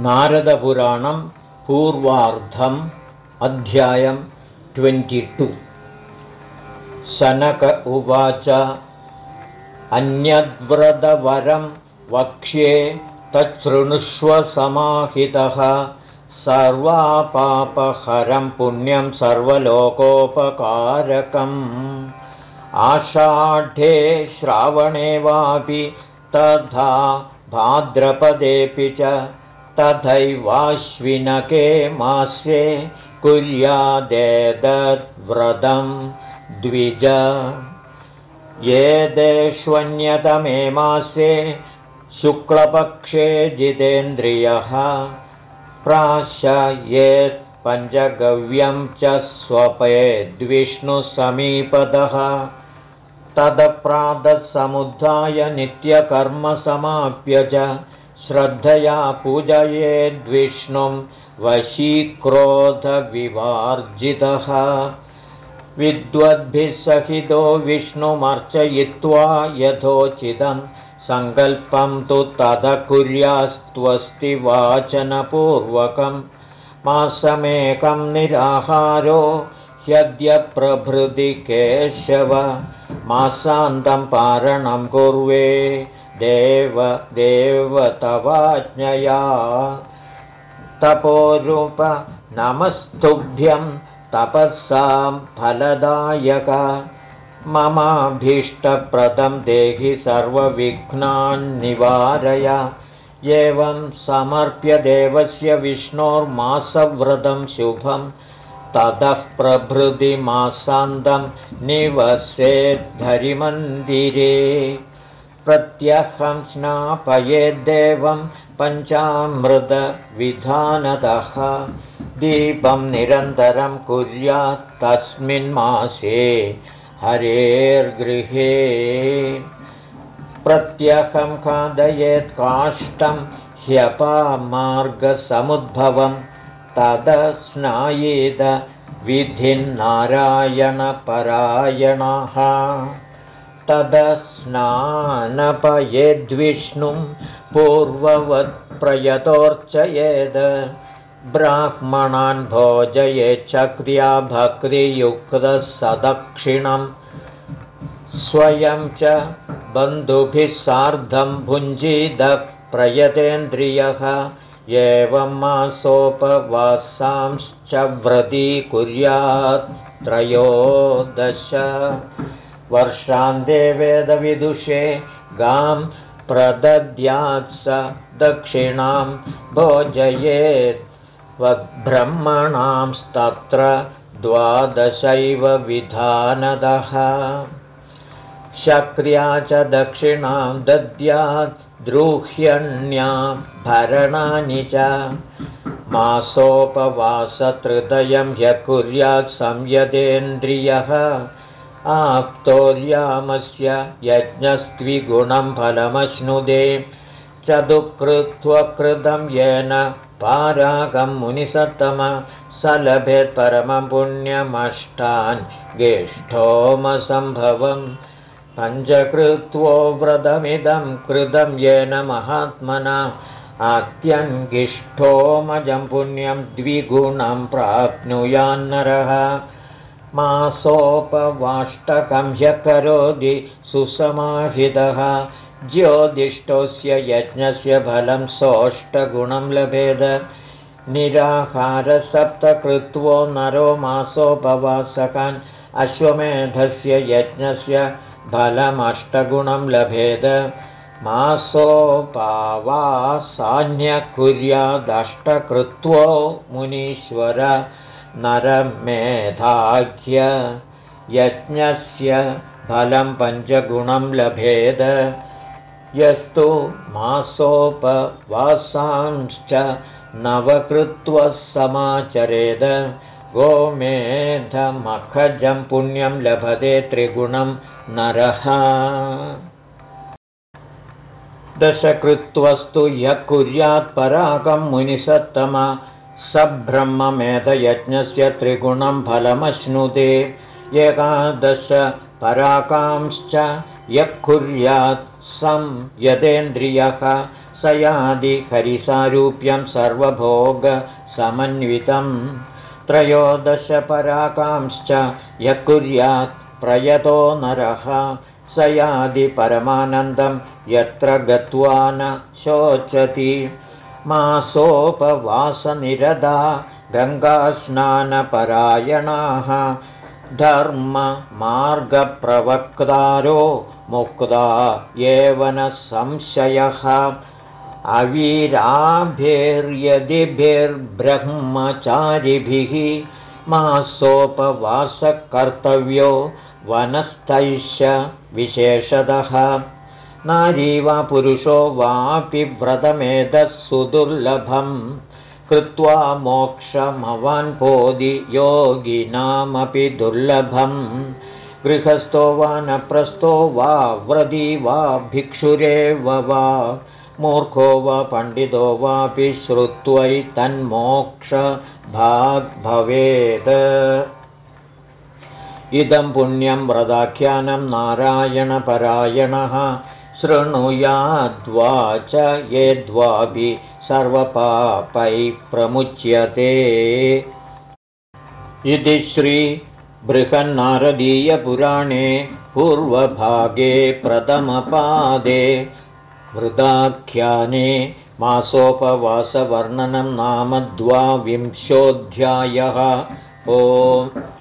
नारदपुराणं पूर्वार्धम् अध्यायं ट्वेण्टिटु शनक उवाच अन्यद्व्रतवरं वक्ष्ये तच्छृणुष्व समाहितः। सर्वापापहरं पुण्यं सर्वलोकोपकारकम्। आषाढे श्रावणे वापि तथा भाद्रपदेऽपि च तथैवाश्विनके मास्ये कुर्यादेतद्व्रतं द्विज। ये देष्वन्यतमे मासे शुक्लपक्षे जितेन्द्रियः प्राशयेत् पञ्चगव्यं च स्वपेद्विष्णुसमीपदः तदप्रातःसमुद्धाय नित्यकर्मसमाप्य च श्रद्धया पूजयेद्विष्णुं वशीक्रोधविवार्जितः। विद्वद्भिः सहितो विष्णुमर्चयित्वा यथोचितं सङ्कल्पं तु तद कुर्यास्त्वस्ति वाचनपूर्वकं। मासमेकं निराहारो ह्यद्यप्रभृति केशव। मासान्तं पारणं कुर्वे देव देव तवाज्ञया तपोरूप नमस्तुभ्यं तपःसां फलदायक। ममाभीष्टप्रदं देहि सर्वविघ्नान्निवारय एवं समर्प्य देवस्य विष्णोर्मासव्रतं शुभं। ततः प्रभृति मासान्तं निवसेद्धरिमन्दिरे प्रत्यहं स्नापयेद्देवं पञ्चामृतविधानतः दीपं निरन्तरं कुर्यात् तस्मिन् मासे हरेर्गृहे। प्रत्यहं खादयेत् काष्ठं ह्यपामार्गसमुद्भवं। तदस्नायेद विधिन्नारायणपरायणः तदस्नानपयेद्विष्णुं पूर्ववत्प्रयतोर्चयेद्। ब्राह्मणान् भोजयेच्छक्रिया भक्तियुक्तः सदक्षिणं स्वयं च बन्धुभिः सार्धं भुञ्जीदः प्रयतेन्द्रियः। एवं मासोपवासांश्च व्रती कुर्यात् त्रयोदश वर्षान्ते वेदविदुषे गां प्रदद्यात् स दक्षिणां भोजयेत् ब्रह्मणांस्तत्र द्वादशैव विधानदः। शक्र्या च दक्षिणां दद्यात् द्रूह्यण्या भरणानि च। मासोपवासतृदयं ह्य कुर्यात् संयतेन्द्रियः आप्तोर्यामस्य यज्ञस्त्विगुणं फलमश्नुदे चतुकृत्वकृतं येन पारागं मुनिसत्तम स लभेत् परमं पुण्यमष्टान् गेष्ठोमसम्भवम् पञ्चकृत्वो व्रतमिदं कृतं येन महात्मना आत्यङ्गिष्ठोमजं पुण्यं द्विगुणं प्राप्नुयान्नरः मासोपवाष्टकं ह्यकरोति सुसमाहितः। ज्योतिष्ठोऽस्य यज्ञस्य फलं सोऽष्टगुणं लभेद। निराहारसप्तकृत्वो नरो मासोपवासकान्। अश्वमेधस्य यज्ञस्य फलमष्टगुणं लभेद। मासोपावासान्यकुर्यादष्टकृत्वो मुनीश्वर नरमेधाख्य यज्ञस्य फलं पञ्चगुणं लभेद। यस्तु मासोपवासांश्च नवकृत्वः समाचरेद। गोमेधमखजं पुण्यं लभते त्रिगुणं नरः। दशकृत्वस्तु यः कुर्यात् पराकं मुनिसत्तम स ब्रह्ममेधयज्ञस्य त्रिगुणं फलमश्नुते। एकादश पराकांश्च यः कुर्यात् सं यतेन्द्रियः स यादिहरिसारूप्यं सर्वभोगसमन्वितं त्रयोदशपराकांश्च यः कुर्यात् प्रयतो नरः। स यादि परमानन्दं यत्र गत्वा न शोचति मासोपवासनिरदा गङ्गास्नानपरायणाः धर्ममार्गप्रवक्तारो मुक्ता एव न संशयः। अवीराभिर्यदिभिर्ब्रह्मचारिभिः मासोपवासकर्तव्यो वनस्थैश्च विशेषतः नारी वा पुरुषो वापि व्रतमेतत् सुदुर्लभम् कृत्वा मोक्षमवान्पोदि योगिनामपि दुर्लभम् गृहस्थो वा नप्रस्थो वा व्रदी वा भिक्षुरेव वा मूर्खो वा पण्डितो वापि भवेत्। इदं पुण्यं व्रताख्यानं नारायणपरायणः शृणुयाद्वा च येद्वापि सर्वपापैः प्रमुच्यते। इति श्रीबृहन्नारदीयपुराणे पूर्वभागे प्रथमपादे वृदाख्याने मासोपवासवर्णनं नाम द्वाविंशोऽध्यायः